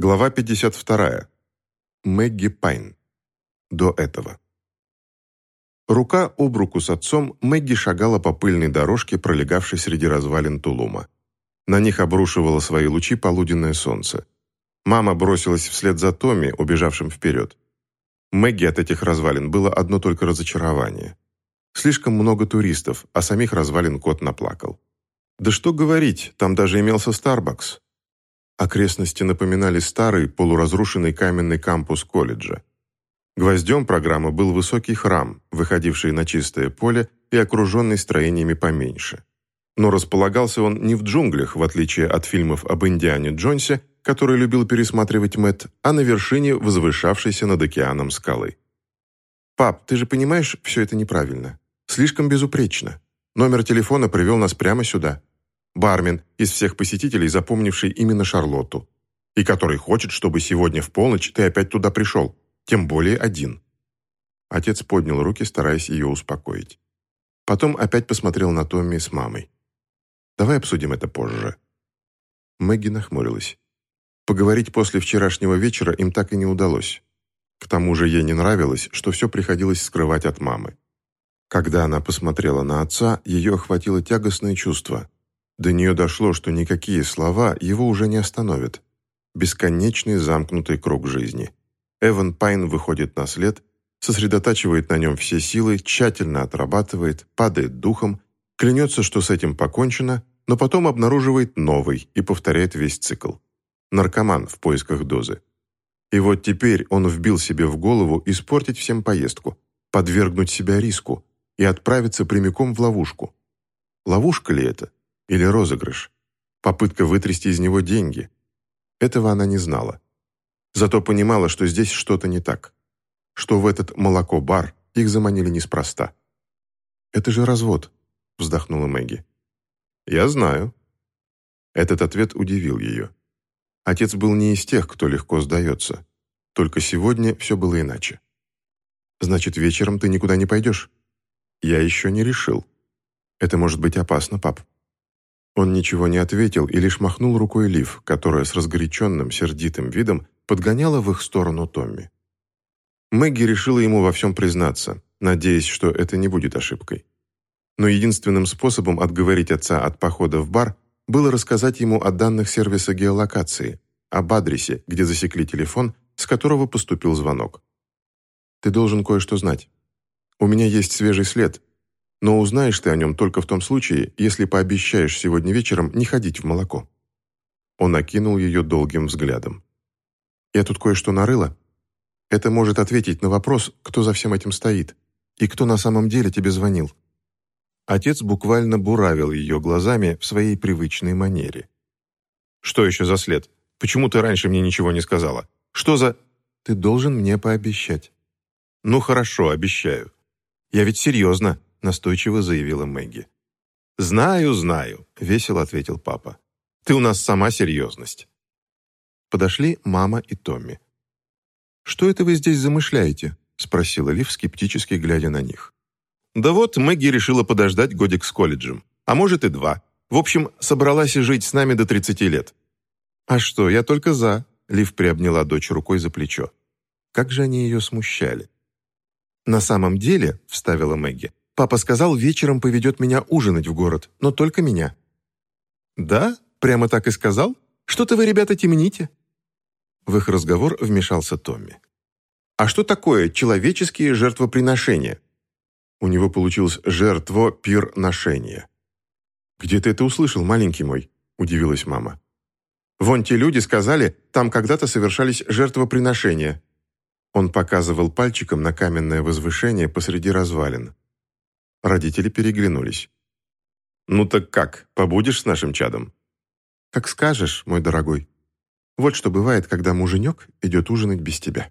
Глава 52. Мэгги Пайн. До этого. Рука об руку с отцом Мэгги шагала по пыльной дорожке, пролегавшей среди развалин Тулума. На них обрушивало свои лучи полуденное солнце. Мама бросилась вслед за Томми, убежавшим вперед. Мэгги от этих развалин было одно только разочарование. Слишком много туристов, а самих развалин кот наплакал. Да что говорить, там даже имелся Старбакс. Окрестности напоминали старый, полуразрушенный каменный кампус колледжа. Гвоздем программы был высокий храм, выходивший на чистое поле и окруженный строениями поменьше. Но располагался он не в джунглях, в отличие от фильмов об Индиане Джонсе, который любил пересматривать Мэтт, а на вершине возвышавшейся над океаном скалы. «Пап, ты же понимаешь, все это неправильно. Слишком безупречно. Номер телефона привел нас прямо сюда бармен из всех посетителей, запомнивший именно Шарлотту, и который хочет, чтобы сегодня в полночь ты опять туда пришел, тем более один». Отец поднял руки, стараясь ее успокоить. Потом опять посмотрел на Томми с мамой. «Давай обсудим это позже». Мэгги нахмурилась. Поговорить после вчерашнего вечера им так и не удалось. К тому же ей не нравилось, что все приходилось скрывать от мамы. Когда она посмотрела на отца, ее охватило тягостное чувство. До нее дошло, что никакие слова его уже не остановят. Бесконечный замкнутый круг жизни. Эван Пайн выходит на след, сосредотачивает на нем все силы, тщательно отрабатывает, падает духом, клянется, что с этим покончено, но потом обнаруживает новый и повторяет весь цикл. Наркоман в поисках дозы. И вот теперь он вбил себе в голову испортить всем поездку, подвергнуть себя риску и отправиться прямиком в ловушку. Ловушка ли это? Или розыгрыш? Попытка вытрясти из него деньги? Этого она не знала. Зато понимала, что здесь что-то не так. Что в этот молоко-бар их заманили неспроста. «Это же развод», — вздохнула Мэгги. «Я знаю». Этот ответ удивил ее. Отец был не из тех, кто легко сдается. Только сегодня все было иначе. «Значит, вечером ты никуда не пойдешь?» «Я еще не решил». «Это может быть опасно, пап». Он ничего не ответил и лишь махнул рукой Лив, которая с разгоряченным, сердитым видом подгоняла в их сторону Томми. Мэгги решила ему во всем признаться, надеясь, что это не будет ошибкой. Но единственным способом отговорить отца от похода в бар было рассказать ему о данных сервиса геолокации, об адресе, где засекли телефон, с которого поступил звонок. «Ты должен кое-что знать. У меня есть свежий след, но узнаешь ты о нем только в том случае, если пообещаешь сегодня вечером не ходить в молоко». Он окинул ее долгим взглядом. «Я тут кое-что нарыла. Это может ответить на вопрос, кто за всем этим стоит, и кто на самом деле тебе звонил». Отец буквально буравил ее глазами в своей привычной манере. «Что еще за след? Почему ты раньше мне ничего не сказала? Что за...» «Ты должен мне пообещать». «Ну хорошо, обещаю. Я ведь серьезно настойчиво заявила Мэгги. «Знаю, знаю», — весело ответил папа. «Ты у нас сама серьезность». Подошли мама и Томми. «Что это вы здесь замышляете?» — спросила Лив, скептически глядя на них. «Да вот, Мэгги решила подождать годик с колледжем. А может и два. В общем, собралась жить с нами до 30 лет». «А что, я только за», — Лив приобняла дочь рукой за плечо. Как же они ее смущали. «На самом деле», — вставила Мэгги, Папа сказал, вечером поведет меня ужинать в город, но только меня». «Да? Прямо так и сказал? Что-то вы, ребята, темните?» В их разговор вмешался Томми. «А что такое человеческие жертвоприношения?» У него получилось «жертво-пир-ношение». «Где ты это услышал, маленький мой?» – удивилась мама. «Вон те люди сказали, там когда-то совершались жертвоприношения». Он показывал пальчиком на каменное возвышение посреди развалин. Родители переглянулись. «Ну так как, побудешь с нашим чадом?» «Как скажешь, мой дорогой. Вот что бывает, когда муженек идет ужинать без тебя».